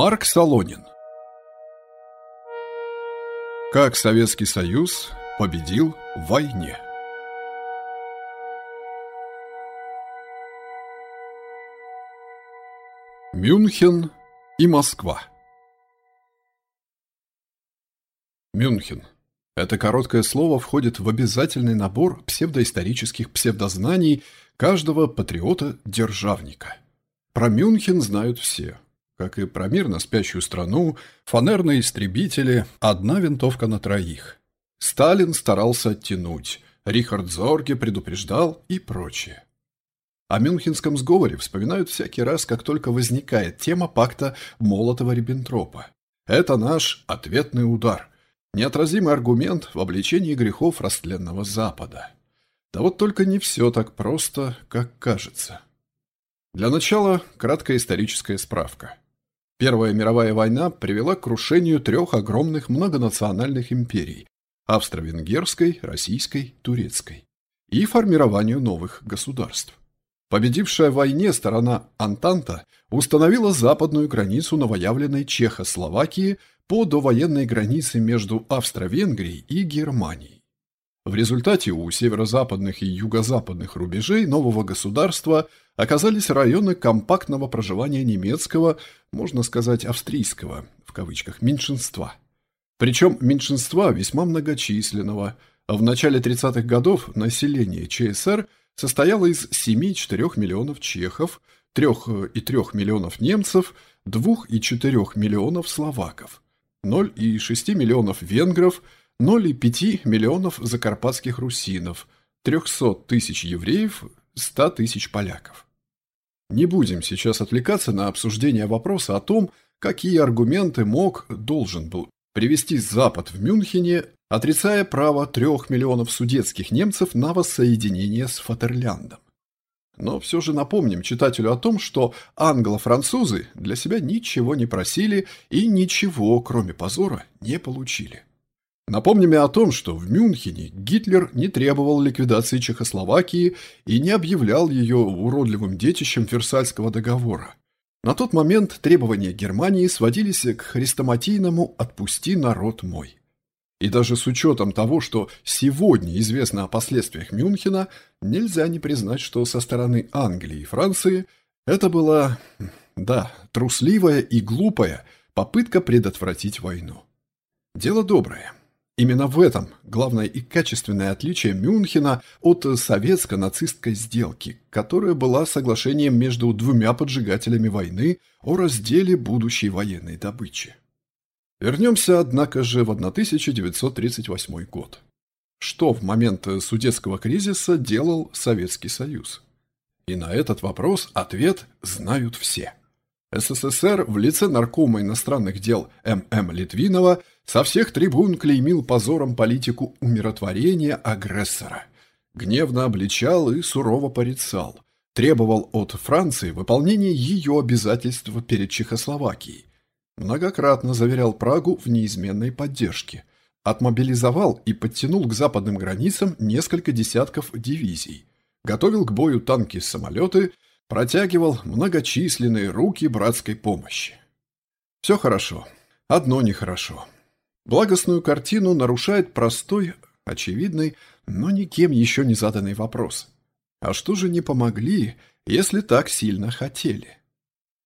Марк Солонин Как Советский Союз победил в войне Мюнхен и Москва Мюнхен. Это короткое слово входит в обязательный набор псевдоисторических псевдознаний каждого патриота-державника. Про Мюнхен знают все – как и про мирно спящую страну, фанерные истребители, одна винтовка на троих. Сталин старался оттянуть, Рихард Зорге предупреждал и прочее. О Мюнхенском сговоре вспоминают всякий раз, как только возникает тема пакта Молотова-Риббентропа. Это наш ответный удар, неотразимый аргумент в обличении грехов растленного Запада. Да вот только не все так просто, как кажется. Для начала краткая историческая справка. Первая мировая война привела к крушению трех огромных многонациональных империй – австро-венгерской, российской, турецкой – и формированию новых государств. Победившая в войне сторона Антанта установила западную границу новоявленной Чехословакии по довоенной границе между Австро-Венгрией и Германией. В результате у северо-западных и юго-западных рубежей нового государства оказались районы компактного проживания немецкого, можно сказать, австрийского, в кавычках, меньшинства. Причем меньшинства весьма многочисленного. В начале 30-х годов население ЧСР состояло из 7,4 миллионов чехов, 3,3 миллионов немцев, 2,4 миллионов словаков, 0,6 миллионов венгров – 0,5 миллионов закарпатских русинов, 300 тысяч евреев, 100 тысяч поляков. Не будем сейчас отвлекаться на обсуждение вопроса о том, какие аргументы мог, должен был привести Запад в Мюнхене, отрицая право трех миллионов судетских немцев на воссоединение с Фатерляндом. Но все же напомним читателю о том, что англо-французы для себя ничего не просили и ничего, кроме позора, не получили. Напомним и о том, что в Мюнхене Гитлер не требовал ликвидации Чехословакии и не объявлял ее уродливым детищем Версальского договора. На тот момент требования Германии сводились к хрестоматийному «отпусти народ мой». И даже с учетом того, что сегодня известно о последствиях Мюнхена, нельзя не признать, что со стороны Англии и Франции это была, да, трусливая и глупая попытка предотвратить войну. Дело доброе. Именно в этом главное и качественное отличие Мюнхена от советско-нацистской сделки, которая была соглашением между двумя поджигателями войны о разделе будущей военной добычи. Вернемся, однако же, в 1938 год. Что в момент судетского кризиса делал Советский Союз? И на этот вопрос ответ знают все. СССР в лице наркома иностранных дел М.М. Литвинова со всех трибун клеймил позором политику умиротворения агрессора. Гневно обличал и сурово порицал. Требовал от Франции выполнения ее обязательств перед Чехословакией. Многократно заверял Прагу в неизменной поддержке. Отмобилизовал и подтянул к западным границам несколько десятков дивизий. Готовил к бою танки-самолеты – протягивал многочисленные руки братской помощи. Все хорошо, одно нехорошо. Благостную картину нарушает простой, очевидный, но никем еще не заданный вопрос. А что же не помогли, если так сильно хотели?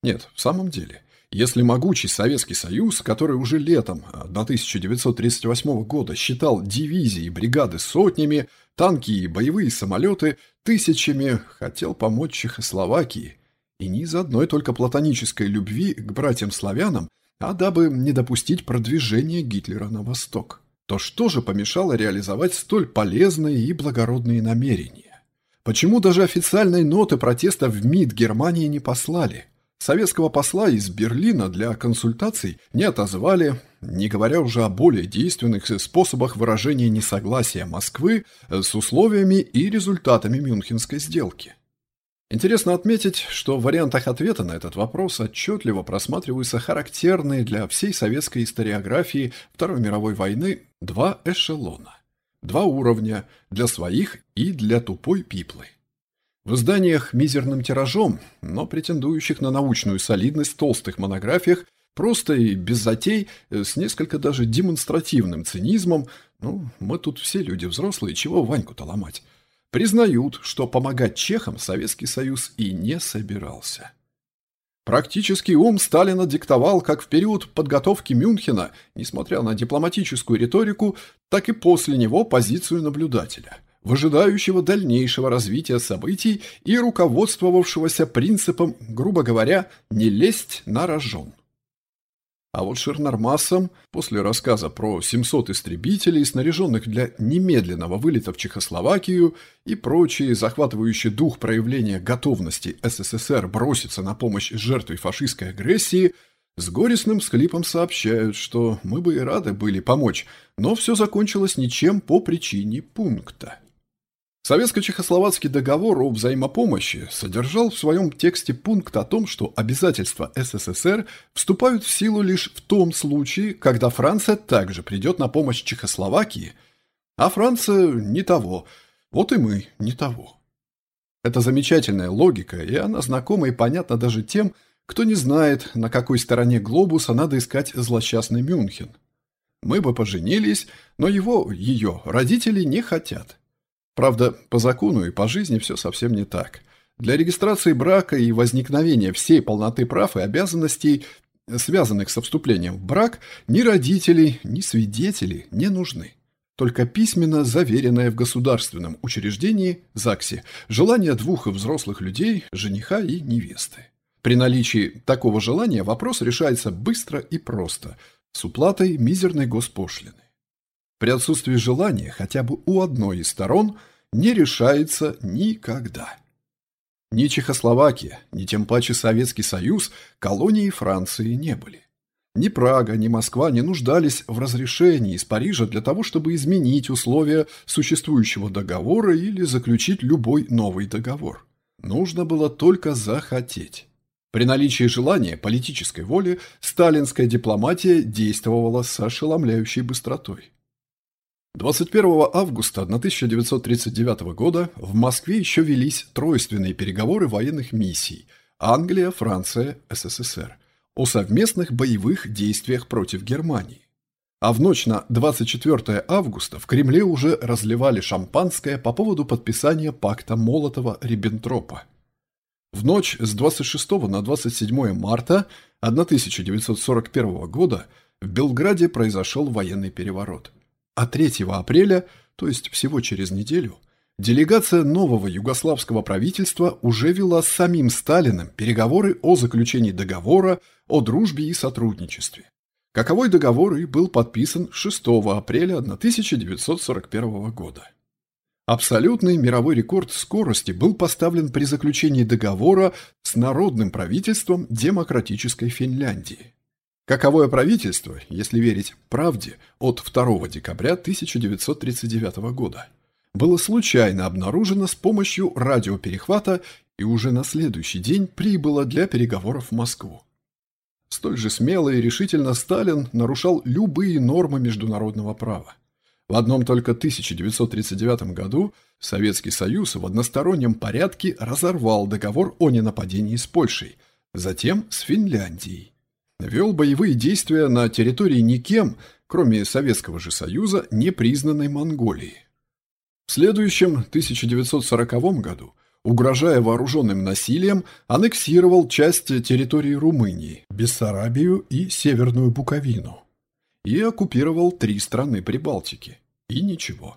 Нет, в самом деле, если могучий Советский Союз, который уже летом 1938 года считал дивизии и бригады сотнями, танки и боевые самолеты тысячами хотел помочь Чехословакии, и не из одной только платонической любви к братьям-славянам, а дабы не допустить продвижения Гитлера на восток. То что же помешало реализовать столь полезные и благородные намерения? Почему даже официальной ноты протеста в МИД Германии не послали? Советского посла из Берлина для консультаций не отозвали, не говоря уже о более действенных способах выражения несогласия Москвы с условиями и результатами Мюнхенской сделки. Интересно отметить, что в вариантах ответа на этот вопрос отчетливо просматриваются характерные для всей советской историографии Второй мировой войны два эшелона, два уровня для своих и для тупой пиплы. В изданиях мизерным тиражом, но претендующих на научную солидность толстых монографиях Просто и без затей, э, с несколько даже демонстративным цинизмом, ну, мы тут все люди взрослые, чего Ваньку-то ломать, признают, что помогать чехам Советский Союз и не собирался. Практический ум Сталина диктовал как в период подготовки Мюнхена, несмотря на дипломатическую риторику, так и после него позицию наблюдателя, выжидающего дальнейшего развития событий и руководствовавшегося принципом, грубо говоря, «не лезть на рожон». А вот Шернармасом, после рассказа про 700 истребителей, снаряженных для немедленного вылета в Чехословакию и прочие захватывающие дух проявления готовности СССР броситься на помощь жертве фашистской агрессии, с горестным всхлипом сообщают, что мы бы и рады были помочь, но все закончилось ничем по причине пункта. Советско-чехословацкий договор о взаимопомощи содержал в своем тексте пункт о том, что обязательства СССР вступают в силу лишь в том случае, когда Франция также придет на помощь Чехословакии, а Франция не того, вот и мы не того. Это замечательная логика, и она знакома и понятна даже тем, кто не знает, на какой стороне глобуса надо искать злосчастный Мюнхен. Мы бы поженились, но его, ее, родители не хотят. Правда, по закону и по жизни все совсем не так. Для регистрации брака и возникновения всей полноты прав и обязанностей, связанных со вступлением в брак, ни родители, ни свидетели не нужны. Только письменно заверенное в государственном учреждении ЗАГСе желание двух взрослых людей, жениха и невесты. При наличии такого желания вопрос решается быстро и просто, с уплатой мизерной госпошлины при отсутствии желания хотя бы у одной из сторон не решается никогда. Ни Чехословакия, ни тем паче Советский Союз колонии Франции не были. Ни Прага, ни Москва не нуждались в разрешении из Парижа для того, чтобы изменить условия существующего договора или заключить любой новый договор. Нужно было только захотеть. При наличии желания, политической воли, сталинская дипломатия действовала с ошеломляющей быстротой. 21 августа 1939 года в Москве еще велись тройственные переговоры военных миссий Англия, Франция, СССР о совместных боевых действиях против Германии. А в ночь на 24 августа в Кремле уже разливали шампанское по поводу подписания пакта Молотова-Риббентропа. В ночь с 26 на 27 марта 1941 года в Белграде произошел военный переворот – а 3 апреля, то есть всего через неделю, делегация нового югославского правительства уже вела с самим Сталиным переговоры о заключении договора о дружбе и сотрудничестве. Каковой договор и был подписан 6 апреля 1941 года. Абсолютный мировой рекорд скорости был поставлен при заключении договора с народным правительством Демократической Финляндии. Каковое правительство, если верить правде, от 2 декабря 1939 года, было случайно обнаружено с помощью радиоперехвата и уже на следующий день прибыло для переговоров в Москву. Столь же смело и решительно Сталин нарушал любые нормы международного права. В одном только 1939 году Советский Союз в одностороннем порядке разорвал договор о ненападении с Польшей, затем с Финляндией вел боевые действия на территории никем, кроме Советского же Союза, не признанной Монголии. В следующем 1940 году, угрожая вооруженным насилием, аннексировал часть территории Румынии, Бессарабию и Северную Буковину и оккупировал три страны Прибалтики. И ничего.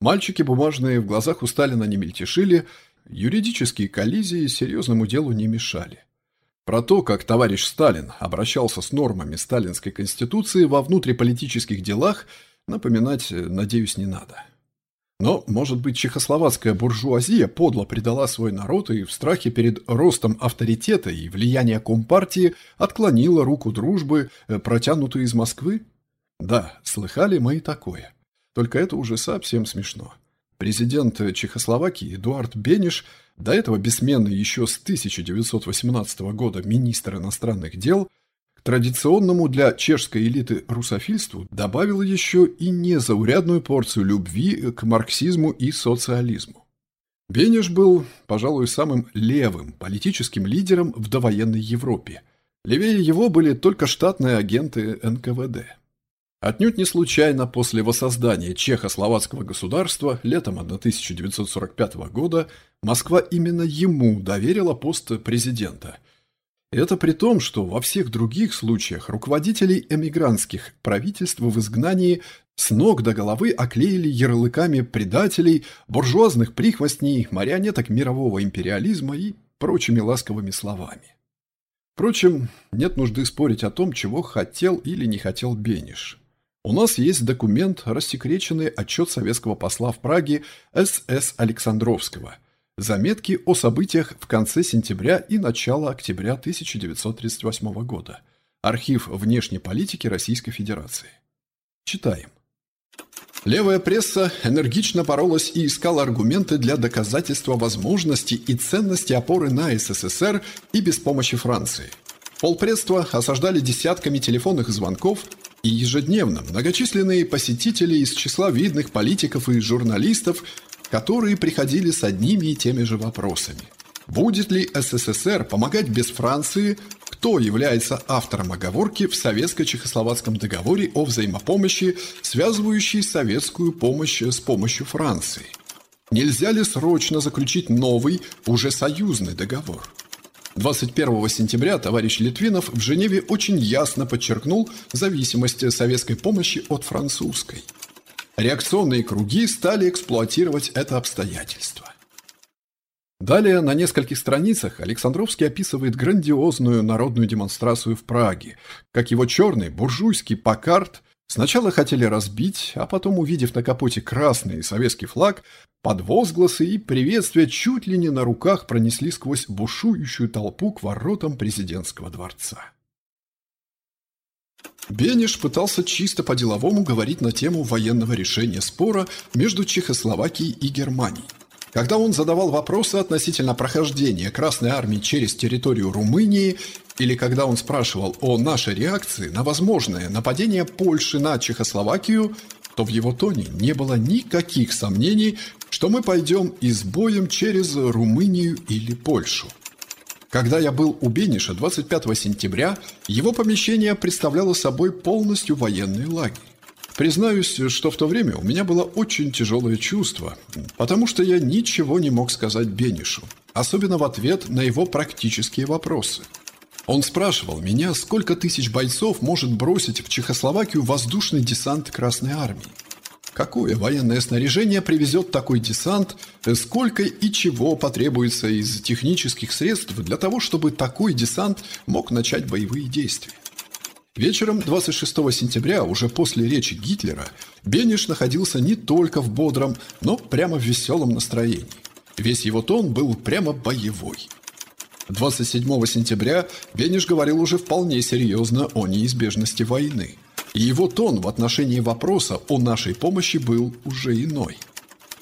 Мальчики бумажные в глазах у Сталина не мельтешили, юридические коллизии серьезному делу не мешали. Про то, как товарищ Сталин обращался с нормами сталинской конституции во внутриполитических делах, напоминать, надеюсь, не надо. Но, может быть, чехословацкая буржуазия подло предала свой народ и в страхе перед ростом авторитета и влияния Компартии отклонила руку дружбы, э, протянутую из Москвы? Да, слыхали мы и такое. Только это уже совсем смешно. Президент Чехословакии Эдуард Бениш – до этого бессменный еще с 1918 года министр иностранных дел, к традиционному для чешской элиты русофильству добавил еще и незаурядную порцию любви к марксизму и социализму. Бенеш был, пожалуй, самым левым политическим лидером в довоенной Европе, Левее его были только штатные агенты НКВД. Отнюдь не случайно после воссоздания чехословацкого государства летом 1945 года Москва именно ему доверила пост президента. Это при том, что во всех других случаях руководителей эмигрантских правительств в изгнании с ног до головы оклеили ярлыками предателей, буржуазных прихвостней, марионеток мирового империализма и прочими ласковыми словами. Впрочем, нет нужды спорить о том, чего хотел или не хотел Бениш. У нас есть документ, рассекреченный отчет советского посла в Праге С.С. Александровского. Заметки о событиях в конце сентября и начало октября 1938 года. Архив внешней политики Российской Федерации. Читаем. Левая пресса энергично боролась и искала аргументы для доказательства возможности и ценности опоры на СССР и без помощи Франции. Полпредства осаждали десятками телефонных звонков и ежедневно многочисленные посетители из числа видных политиков и журналистов, которые приходили с одними и теми же вопросами. Будет ли СССР помогать без Франции, кто является автором оговорки в Советско-Чехословацком договоре о взаимопомощи, связывающей советскую помощь с помощью Франции? Нельзя ли срочно заключить новый, уже союзный договор? 21 сентября товарищ Литвинов в Женеве очень ясно подчеркнул зависимость советской помощи от французской. Реакционные круги стали эксплуатировать это обстоятельство. Далее на нескольких страницах Александровский описывает грандиозную народную демонстрацию в Праге, как его черный буржуйский пакарт сначала хотели разбить, а потом, увидев на капоте красный советский флаг, под возгласы и приветствия чуть ли не на руках пронесли сквозь бушующую толпу к воротам президентского дворца. Бениш пытался чисто по-деловому говорить на тему военного решения спора между Чехословакией и Германией. Когда он задавал вопросы относительно прохождения Красной Армии через территорию Румынии, или когда он спрашивал о нашей реакции на возможное нападение Польши на Чехословакию, то в его тоне не было никаких сомнений, что мы пойдем и с боем через Румынию или Польшу. Когда я был у Бениша 25 сентября, его помещение представляло собой полностью военный лагерь. Признаюсь, что в то время у меня было очень тяжелое чувство, потому что я ничего не мог сказать Бенишу, особенно в ответ на его практические вопросы – он спрашивал меня, сколько тысяч бойцов может бросить в Чехословакию воздушный десант Красной Армии. Какое военное снаряжение привезет такой десант, сколько и чего потребуется из технических средств для того, чтобы такой десант мог начать боевые действия. Вечером 26 сентября, уже после речи Гитлера, Бениш находился не только в бодром, но прямо в веселом настроении. Весь его тон был прямо боевой – 27 сентября Бениш говорил уже вполне серьезно о неизбежности войны. И его тон в отношении вопроса о нашей помощи был уже иной.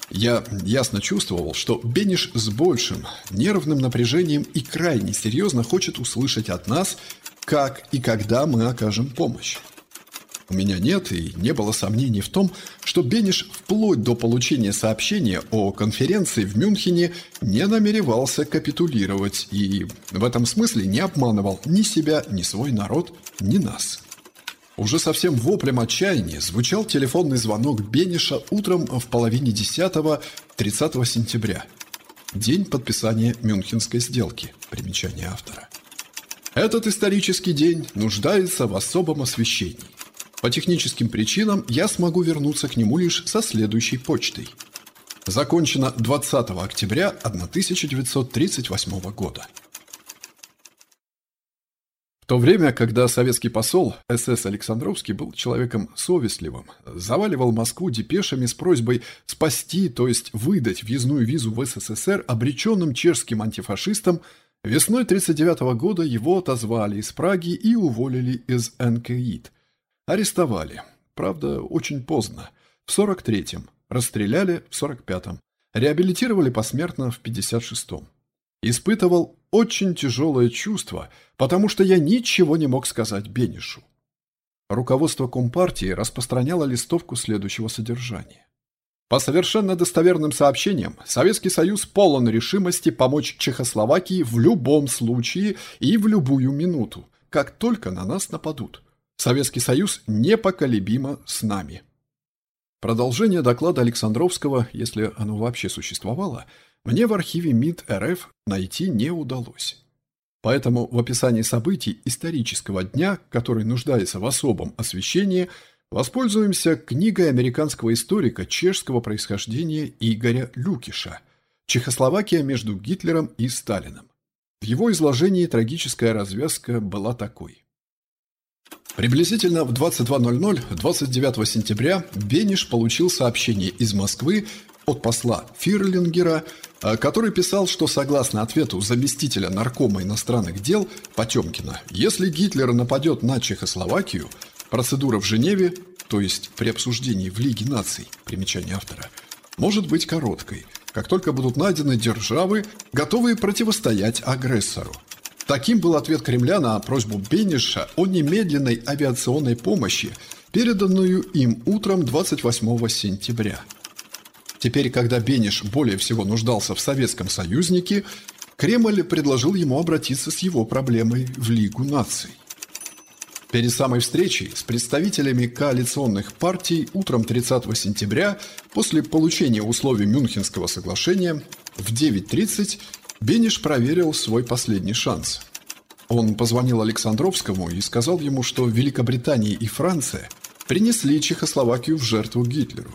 Я ясно чувствовал, что Бениш с большим нервным напряжением и крайне серьезно хочет услышать от нас, как и когда мы окажем помощь. У меня нет и не было сомнений в том, что Бениш вплоть до получения сообщения о конференции в Мюнхене не намеревался капитулировать и в этом смысле не обманывал ни себя, ни свой народ, ни нас. Уже совсем воплем отчаяния звучал телефонный звонок Бениша утром в половине десятого 30 сентября. День подписания Мюнхенской сделки. Примечание автора. Этот исторический день нуждается в особом освещении. По техническим причинам я смогу вернуться к нему лишь со следующей почтой. Закончено 20 октября 1938 года. В то время, когда советский посол СС Александровский был человеком совестливым, заваливал Москву депешами с просьбой спасти, то есть выдать въездную визу в СССР обреченным чешским антифашистам, весной 1939 года его отозвали из Праги и уволили из НКИД – Арестовали. Правда, очень поздно. В 43-м. Расстреляли в 45-м. Реабилитировали посмертно в 56-м. Испытывал очень тяжелое чувство, потому что я ничего не мог сказать Бенишу. Руководство Компартии распространяло листовку следующего содержания. По совершенно достоверным сообщениям, Советский Союз полон решимости помочь Чехословакии в любом случае и в любую минуту, как только на нас нападут. Советский Союз непоколебимо с нами. Продолжение доклада Александровского, если оно вообще существовало, мне в архиве МИД РФ найти не удалось. Поэтому в описании событий исторического дня, который нуждается в особом освещении, воспользуемся книгой американского историка чешского происхождения Игоря Люкиша «Чехословакия между Гитлером и Сталиным». В его изложении трагическая развязка была такой. Приблизительно в 22.00 29 сентября Бениш получил сообщение из Москвы от посла Фирлингера, э, который писал, что согласно ответу заместителя наркома иностранных дел Потемкина, если Гитлер нападет на Чехословакию, процедура в Женеве, то есть при обсуждении в Лиге наций, примечание автора, может быть короткой, как только будут найдены державы, готовые противостоять агрессору. Таким был ответ Кремля на просьбу Бениша о немедленной авиационной помощи, переданную им утром 28 сентября. Теперь, когда Бениш более всего нуждался в советском союзнике, Кремль предложил ему обратиться с его проблемой в Лигу наций. Перед самой встречей с представителями коалиционных партий утром 30 сентября, после получения условий Мюнхенского соглашения, в 9.30 Бениш проверил свой последний шанс. Он позвонил Александровскому и сказал ему, что Великобритания и Франция принесли Чехословакию в жертву Гитлеру.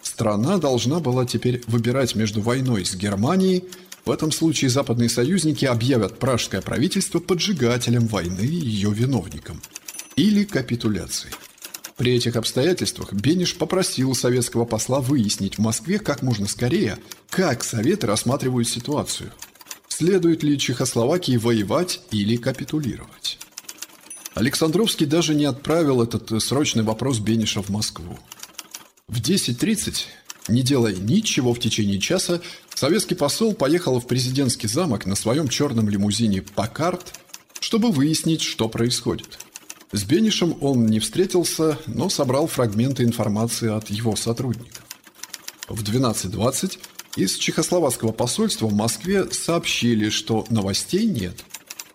Страна должна была теперь выбирать между войной с Германией, в этом случае западные союзники объявят пражское правительство поджигателем войны и ее виновником, или капитуляцией. При этих обстоятельствах Бениш попросил советского посла выяснить в Москве как можно скорее, как Советы рассматривают ситуацию – следует ли Чехословакии воевать или капитулировать. Александровский даже не отправил этот срочный вопрос Бениша в Москву. В 10.30, не делая ничего в течение часа, советский посол поехал в президентский замок на своем черном лимузине «Паккарт», чтобы выяснить, что происходит. С Бенишем он не встретился, но собрал фрагменты информации от его сотрудников. В 12.20 из чехословацкого посольства в Москве сообщили, что новостей нет.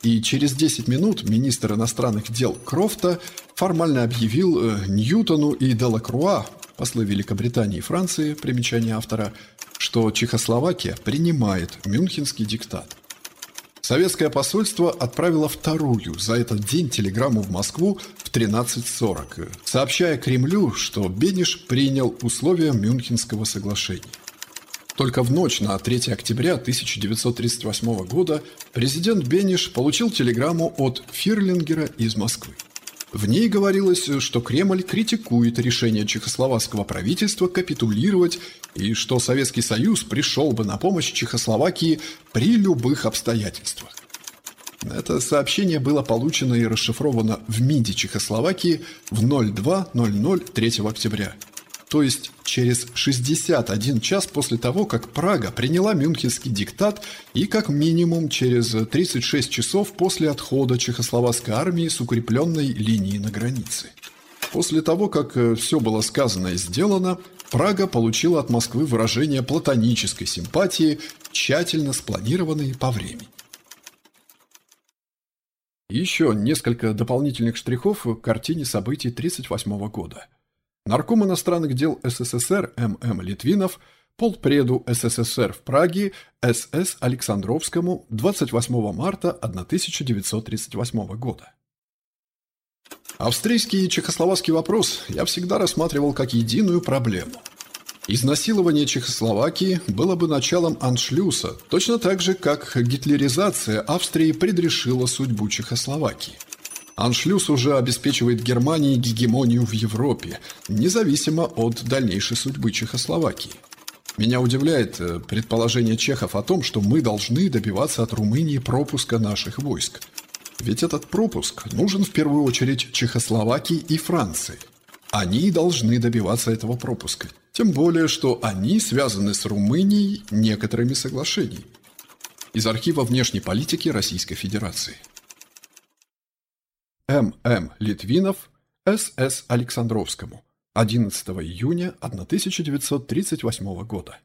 И через 10 минут министр иностранных дел Крофта формально объявил э, Ньютону и Делакруа, послы Великобритании и Франции, примечание автора, что Чехословакия принимает Мюнхенский диктат. Советское посольство отправило вторую за этот день телеграмму в Москву в 13.40, сообщая Кремлю, что Бениш принял условия Мюнхенского соглашения. Только в ночь на 3 октября 1938 года президент Бениш получил телеграмму от Фирлингера из Москвы. В ней говорилось, что Кремль критикует решение чехословацкого правительства капитулировать и что Советский Союз пришел бы на помощь Чехословакии при любых обстоятельствах. Это сообщение было получено и расшифровано в МИДе Чехословакии в 02.00 3 октября – то есть через 61 час после того, как Прага приняла Мюнхенский диктат и как минимум через 36 часов после отхода чехословацкой армии с укрепленной линии на границе. После того, как э, все было сказано и сделано, Прага получила от Москвы выражение платонической симпатии, тщательно спланированной по времени. Еще несколько дополнительных штрихов к картине событий 1938 года – нарком иностранных дел СССР М.М. Литвинов полпреду СССР в Праге С.С. Александровскому 28 марта 1938 года. Австрийский и чехословацкий вопрос я всегда рассматривал как единую проблему. Изнасилование Чехословакии было бы началом аншлюса, точно так же, как гитлеризация Австрии предрешила судьбу Чехословакии. Аншлюс уже обеспечивает Германии гегемонию в Европе, независимо от дальнейшей судьбы Чехословакии. Меня удивляет э, предположение чехов о том, что мы должны добиваться от Румынии пропуска наших войск. Ведь этот пропуск нужен в первую очередь Чехословакии и Франции. Они должны добиваться этого пропуска. Тем более, что они связаны с Румынией некоторыми соглашениями. Из архива внешней политики Российской Федерации. М.М. Литвинов С.С. Александровскому 11 июня 1938 года.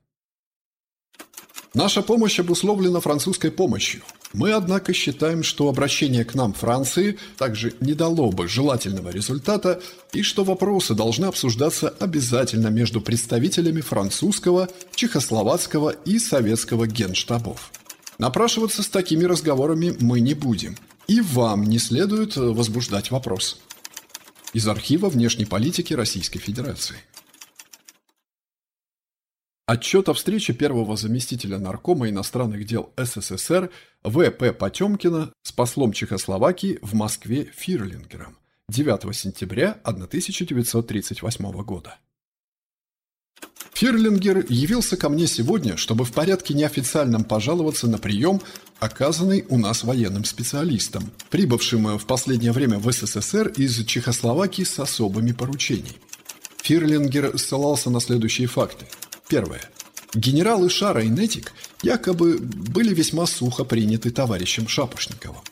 Наша помощь обусловлена французской помощью. Мы, однако, считаем, что обращение к нам Франции также не дало бы желательного результата и что вопросы должны обсуждаться обязательно между представителями французского, чехословацкого и советского генштабов. Напрашиваться с такими разговорами мы не будем. И вам не следует возбуждать вопрос. Из архива внешней политики Российской Федерации. Отчет о встрече первого заместителя наркома иностранных дел СССР В.П. Потемкина с послом Чехословакии в Москве Фирлингером 9 сентября 1938 года. Фирлингер явился ко мне сегодня, чтобы в порядке неофициальном пожаловаться на прием, оказанный у нас военным специалистом, прибывшим в последнее время в СССР из Чехословакии с особыми поручениями. Фирлингер ссылался на следующие факты – Первое. Генералы Шара и Нетик якобы были весьма сухо приняты товарищем Шапошниковым.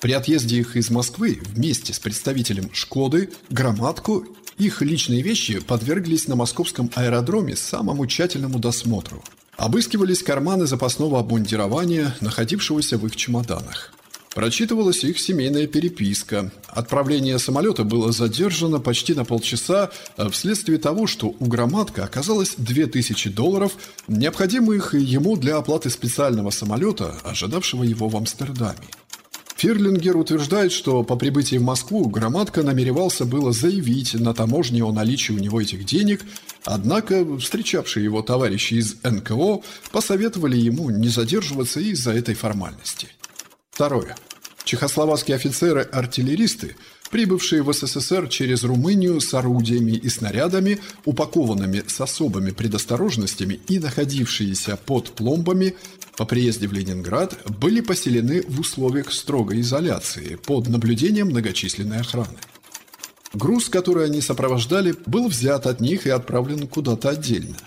При отъезде их из Москвы вместе с представителем «Шкоды» Громадку их личные вещи подверглись на московском аэродроме самому тщательному досмотру. Обыскивались карманы запасного обмундирования, находившегося в их чемоданах. Прочитывалась их семейная переписка. Отправление самолета было задержано почти на полчаса э, вследствие того, что у Громадка оказалось 2000 долларов, необходимых ему для оплаты специального самолета, ожидавшего его в Амстердаме. Фирлингер утверждает, что по прибытии в Москву Громадка намеревался было заявить на таможне о наличии у него этих денег, однако встречавшие его товарищи из НКО посоветовали ему не задерживаться из-за этой формальности. Второе. Чехословацкие офицеры-артиллеристы, прибывшие в СССР через Румынию с орудиями и снарядами, упакованными с особыми предосторожностями и находившиеся под пломбами, по приезде в Ленинград были поселены в условиях строгой изоляции под наблюдением многочисленной охраны. Груз, который они сопровождали, был взят от них и отправлен куда-то отдельно –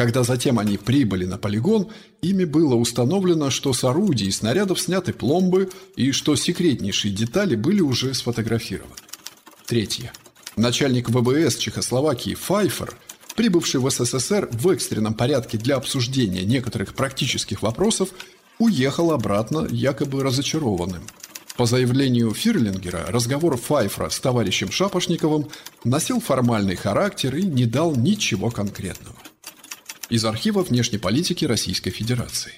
когда затем они прибыли на полигон, ими было установлено, что с орудий и снарядов сняты пломбы и что секретнейшие детали были уже сфотографированы. Третье. Начальник ВБС Чехословакии Файфер, прибывший в СССР в экстренном порядке для обсуждения некоторых практических вопросов, уехал обратно якобы разочарованным. По заявлению Фирлингера, разговор Файфра с товарищем Шапошниковым носил формальный характер и не дал ничего конкретного из архива внешней политики Российской Федерации.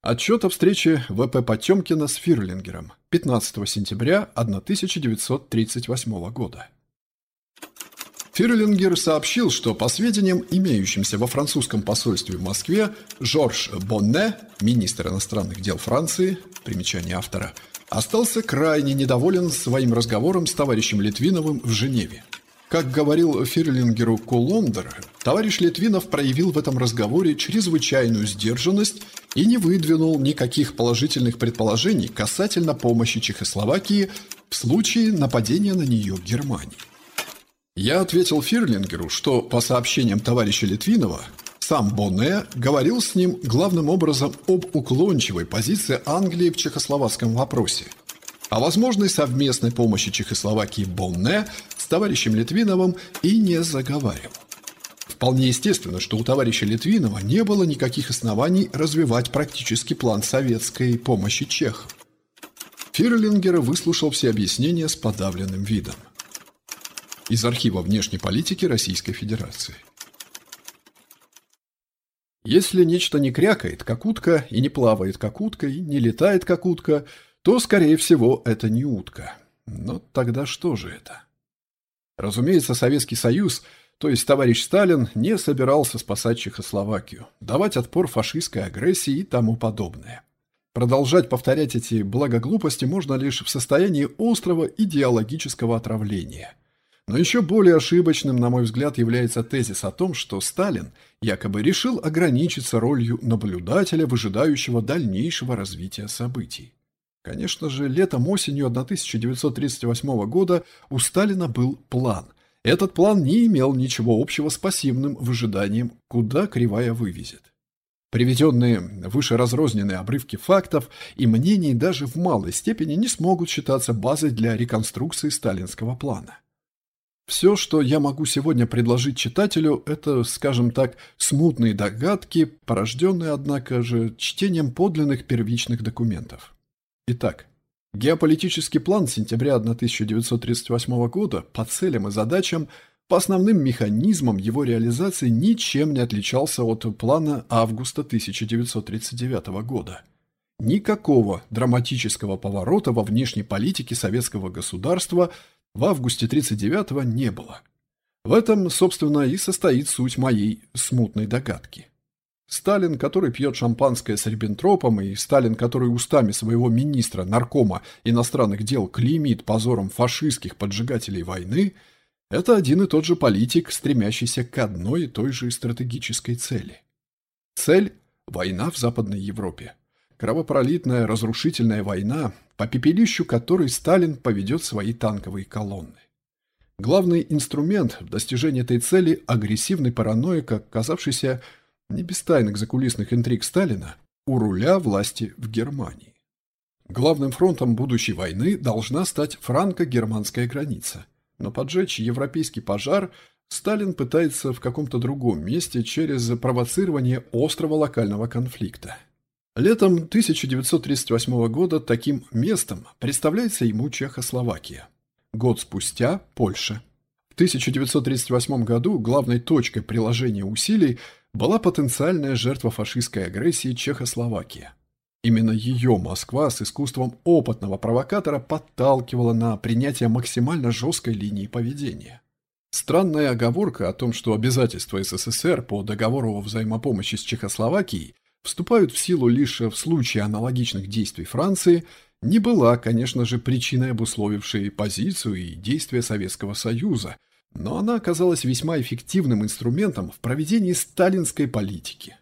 Отчет о встрече В.П. Потемкина с Фирлингером 15 сентября 1938 года. Фирлингер сообщил, что по сведениям, имеющимся во французском посольстве в Москве, Жорж Бонне, министр иностранных дел Франции, примечание автора, остался крайне недоволен своим разговором с товарищем Литвиновым в Женеве. Как говорил Фирлингеру Кулондер, товарищ Литвинов проявил в этом разговоре чрезвычайную сдержанность и не выдвинул никаких положительных предположений касательно помощи Чехословакии в случае нападения на нее Германии. Я ответил Фирлингеру, что, по сообщениям товарища Литвинова, сам Бонне говорил с ним главным образом об уклончивой позиции Англии в чехословацком вопросе, о возможной совместной помощи Чехословакии Бонне товарищем Литвиновым и не заговаривал. Вполне естественно, что у товарища Литвинова не было никаких оснований развивать практический план советской помощи чехам. Фирлингер выслушал все объяснения с подавленным видом. Из архива внешней политики Российской Федерации. Если нечто не крякает, как утка, и не плавает, как утка, и не летает, как утка, то, скорее всего, это не утка. Но тогда что же это? Разумеется, Советский Союз, то есть товарищ Сталин, не собирался спасать Чехословакию, давать отпор фашистской агрессии и тому подобное. Продолжать повторять эти благоглупости можно лишь в состоянии острого идеологического отравления. Но еще более ошибочным, на мой взгляд, является тезис о том, что Сталин якобы решил ограничиться ролью наблюдателя, выжидающего дальнейшего развития событий. Конечно же, летом-осенью 1938 года у Сталина был план. Этот план не имел ничего общего с пассивным выжиданием, куда кривая вывезет. Приведенные выше разрозненные обрывки фактов и мнений даже в малой степени не смогут считаться базой для реконструкции сталинского плана. Все, что я могу сегодня предложить читателю, это, скажем так, смутные догадки, порожденные, однако же, чтением подлинных первичных документов. Итак, геополитический план сентября 1938 года по целям и задачам, по основным механизмам его реализации ничем не отличался от плана августа 1939 года. Никакого драматического поворота во внешней политике советского государства – в августе 39-го не было. В этом, собственно, и состоит суть моей смутной догадки. Сталин, который пьет шампанское с Риббентропом, и Сталин, который устами своего министра, наркома иностранных дел клеймит позором фашистских поджигателей войны, это один и тот же политик, стремящийся к одной и той же стратегической цели. Цель – война в Западной Европе. Кровопролитная, разрушительная война, по пепелищу которой Сталин поведет свои танковые колонны. Главный инструмент в достижении этой цели – агрессивный параноик, оказавшийся не без тайных закулисных интриг Сталина, у руля власти в Германии. Главным фронтом будущей войны должна стать франко-германская граница. Но поджечь европейский пожар Сталин пытается в каком-то другом месте через провоцирование острого локального конфликта – Летом 1938 года таким местом представляется ему Чехословакия. Год спустя – Польша. В 1938 году главной точкой приложения усилий была потенциальная жертва фашистской агрессии Чехословакия. Именно ее Москва с искусством опытного провокатора подталкивала на принятие максимально жесткой линии поведения. Странная оговорка о том, что обязательства СССР по договору о взаимопомощи с Чехословакией вступают в силу лишь в случае аналогичных действий Франции, не была, конечно же, причиной, обусловившей позицию и действия Советского Союза, но она оказалась весьма эффективным инструментом в проведении сталинской политики.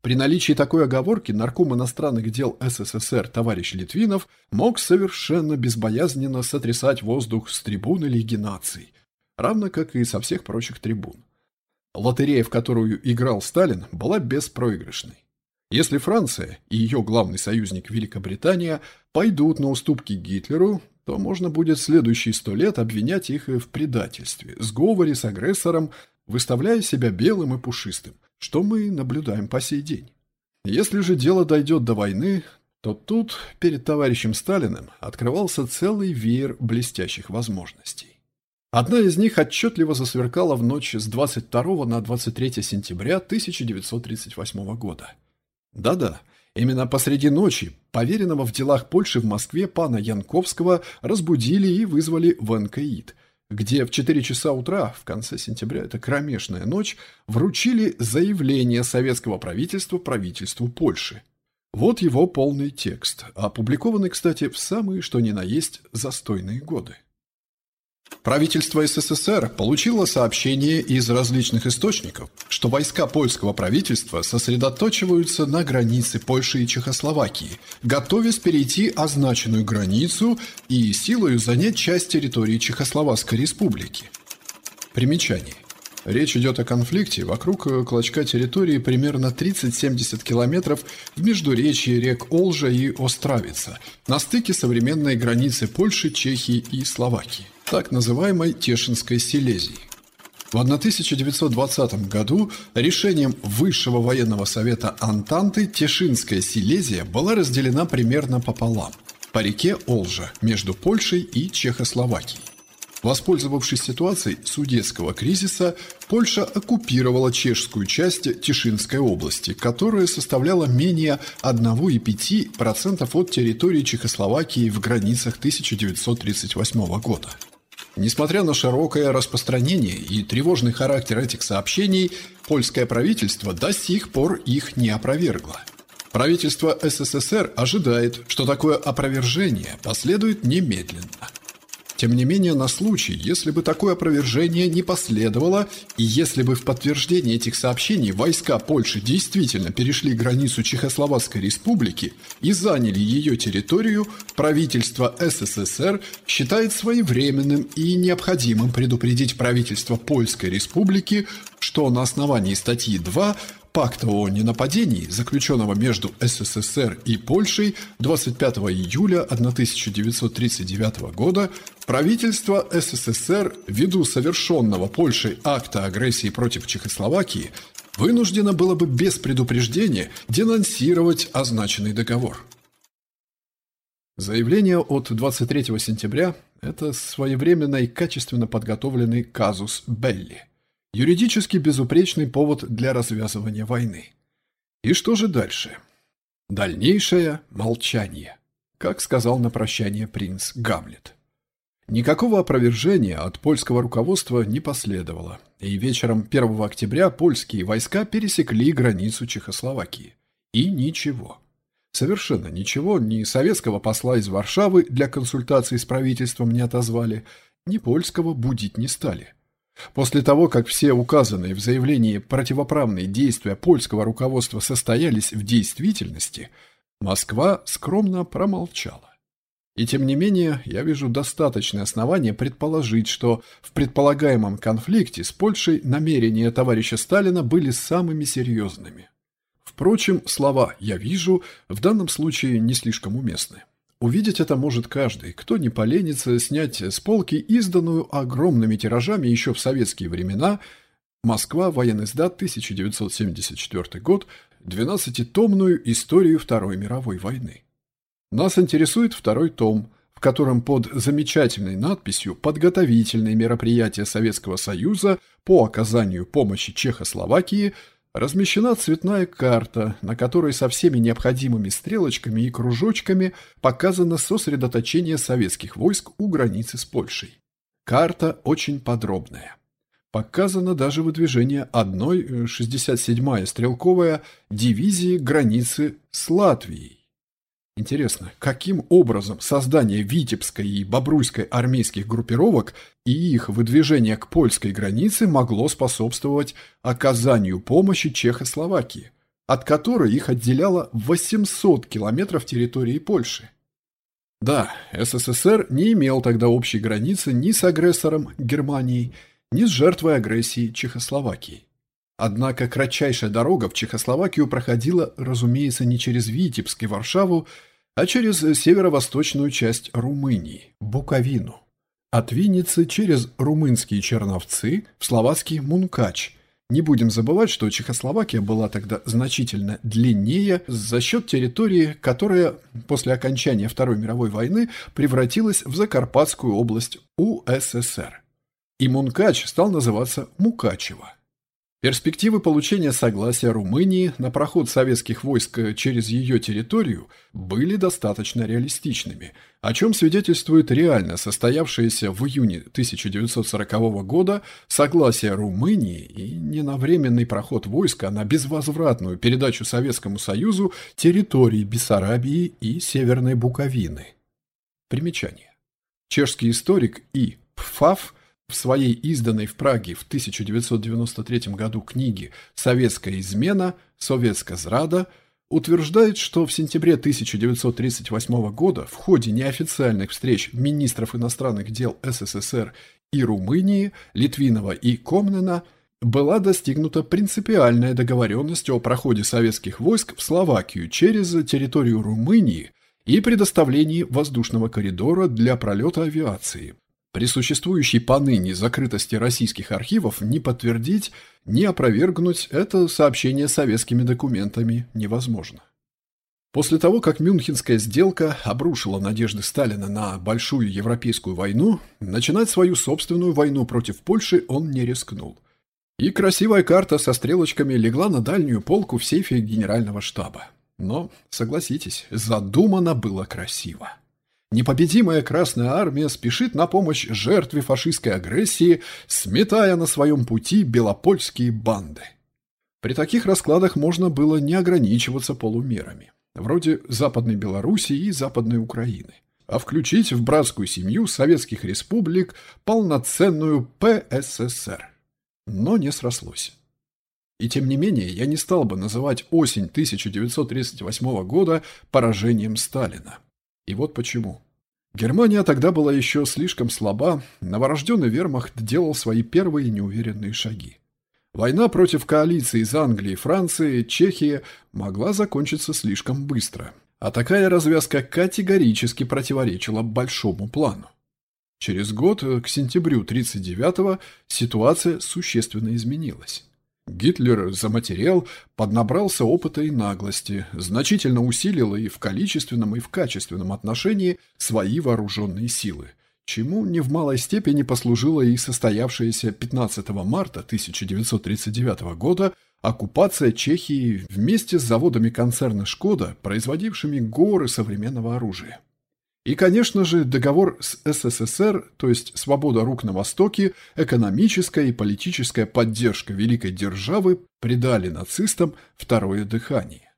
При наличии такой оговорки нарком иностранных дел СССР товарищ Литвинов мог совершенно безбоязненно сотрясать воздух с трибуны Лиги наций, равно как и со всех прочих трибун. Лотерея, в которую играл Сталин, была беспроигрышной. Если Франция и ее главный союзник Великобритания пойдут на уступки Гитлеру, то можно будет следующие сто лет обвинять их в предательстве, сговоре с агрессором, выставляя себя белым и пушистым, что мы наблюдаем по сей день. Если же дело дойдет до войны, то тут перед товарищем Сталиным открывался целый веер блестящих возможностей. Одна из них отчетливо засверкала в ночь с 22 на 23 сентября 1938 года – да-да, именно посреди ночи поверенного в делах Польши в Москве пана Янковского разбудили и вызвали в НКИД, где в 4 часа утра, в конце сентября, это кромешная ночь, вручили заявление советского правительства правительству Польши. Вот его полный текст, опубликованный, кстати, в самые что ни на есть застойные годы. Правительство СССР получило сообщение из различных источников, что войска польского правительства сосредоточиваются на границе Польши и Чехословакии, готовясь перейти означенную границу и силою занять часть территории Чехословацкой республики. Примечание. Речь идет о конфликте вокруг клочка территории примерно 30-70 километров в междуречье рек Олжа и Остравица, на стыке современной границы Польши, Чехии и Словакии так называемой Тешинской Силезии. В 1920 году решением Высшего военного совета Антанты Тешинская Силезия была разделена примерно пополам по реке Олжа между Польшей и Чехословакией. Воспользовавшись ситуацией судетского кризиса, Польша оккупировала чешскую часть Тишинской области, которая составляла менее 1,5% от территории Чехословакии в границах 1938 года. Несмотря на широкое распространение и тревожный характер этих сообщений, польское правительство до сих пор их не опровергло. Правительство СССР ожидает, что такое опровержение последует немедленно – тем не менее, на случай, если бы такое опровержение не последовало, и если бы в подтверждение этих сообщений войска Польши действительно перешли границу Чехословацкой республики и заняли ее территорию, правительство СССР считает своевременным и необходимым предупредить правительство Польской республики, что на основании статьи 2 пакта о ненападении, заключенного между СССР и Польшей 25 июля 1939 года, правительство СССР, ввиду совершенного Польшей акта агрессии против Чехословакии, вынуждено было бы без предупреждения денонсировать означенный договор. Заявление от 23 сентября – это своевременно и качественно подготовленный казус Белли – Юридически безупречный повод для развязывания войны. И что же дальше? Дальнейшее молчание, как сказал на прощание принц Гамлет. Никакого опровержения от польского руководства не последовало, и вечером 1 октября польские войска пересекли границу Чехословакии. И ничего. Совершенно ничего, ни советского посла из Варшавы для консультаций с правительством не отозвали, ни польского будить не стали – После того, как все указанные в заявлении противоправные действия польского руководства состоялись в действительности, Москва скромно промолчала. И тем не менее, я вижу достаточное основание предположить, что в предполагаемом конфликте с Польшей намерения товарища Сталина были самыми серьезными. Впрочем, слова «я вижу» в данном случае не слишком уместны. Увидеть это может каждый, кто не поленится снять с полки изданную огромными тиражами еще в советские времена «Москва. Военный сдат. 1974 год. 12-томную историю Второй мировой войны». Нас интересует второй том, в котором под замечательной надписью «Подготовительные мероприятия Советского Союза по оказанию помощи Чехословакии» размещена цветная карта, на которой со всеми необходимыми стрелочками и кружочками показано сосредоточение советских войск у границы с Польшей. Карта очень подробная. Показано даже выдвижение одной 67-я стрелковая дивизии границы с Латвией. Интересно, каким образом создание Витебской и Бобруйской армейских группировок и их выдвижение к польской границе могло способствовать оказанию помощи Чехословакии, от которой их отделяло 800 километров территории Польши? Да, СССР не имел тогда общей границы ни с агрессором Германией, ни с жертвой агрессии Чехословакии. Однако кратчайшая дорога в Чехословакию проходила, разумеется, не через Витебск и Варшаву, а через северо-восточную часть Румынии – Буковину. От Винницы через румынские Черновцы в словацкий Мункач. Не будем забывать, что Чехословакия была тогда значительно длиннее за счет территории, которая после окончания Второй мировой войны превратилась в Закарпатскую область УССР. И Мункач стал называться Мукачево. Перспективы получения согласия Румынии на проход советских войск через ее территорию были достаточно реалистичными, о чем свидетельствует реально состоявшееся в июне 1940 года согласие Румынии и не на временный проход войска, на безвозвратную передачу Советскому Союзу территорий Бессарабии и Северной Буковины. Примечание. Чешский историк И. Пфаф – в своей изданной в Праге в 1993 году книге «Советская измена. Советская зрада» утверждает, что в сентябре 1938 года в ходе неофициальных встреч министров иностранных дел СССР и Румынии, Литвинова и Комнена была достигнута принципиальная договоренность о проходе советских войск в Словакию через территорию Румынии и предоставлении воздушного коридора для пролета авиации, при существующей поныне закрытости российских архивов ни подтвердить, ни опровергнуть это сообщение советскими документами невозможно. После того, как Мюнхенская сделка обрушила надежды Сталина на большую европейскую войну, начинать свою собственную войну против Польши он не рискнул. И красивая карта со стрелочками легла на дальнюю полку в сейфе генерального штаба. Но, согласитесь, задумано было красиво. Непобедимая Красная Армия спешит на помощь жертве фашистской агрессии, сметая на своем пути белопольские банды. При таких раскладах можно было не ограничиваться полумерами, вроде Западной Белоруссии и Западной Украины, а включить в братскую семью советских республик полноценную ПССР. Но не срослось. И тем не менее, я не стал бы называть осень 1938 года поражением Сталина. И вот почему. Германия тогда была еще слишком слаба, новорожденный вермахт делал свои первые неуверенные шаги. Война против коалиции из Англии, Франции, Чехии могла закончиться слишком быстро. А такая развязка категорически противоречила большому плану. Через год, к сентябрю 1939-го, ситуация существенно изменилась. Гитлер заматерел, поднабрался опыта и наглости, значительно усилил и в количественном, и в качественном отношении свои вооруженные силы, чему не в малой степени послужило и состоявшаяся 15 марта 1939 года оккупация Чехии вместе с заводами концерна «Шкода», производившими горы современного оружия. И, конечно же, договор с СССР, то есть свобода рук на Востоке, экономическая и политическая поддержка великой державы придали нацистам второе дыхание.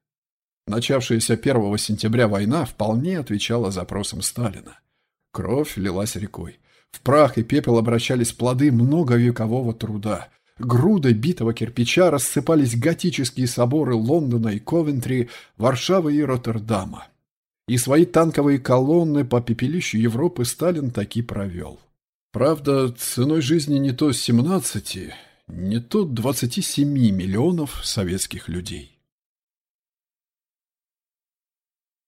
Начавшаяся 1 сентября война вполне отвечала запросам Сталина. Кровь лилась рекой. В прах и пепел обращались плоды многовекового труда. Грудой битого кирпича рассыпались готические соборы Лондона и Ковентри, Варшавы и Роттердама. И свои танковые колонны по пепелищу Европы Сталин таки провел. Правда, ценой жизни не то 17, не то 27 миллионов советских людей.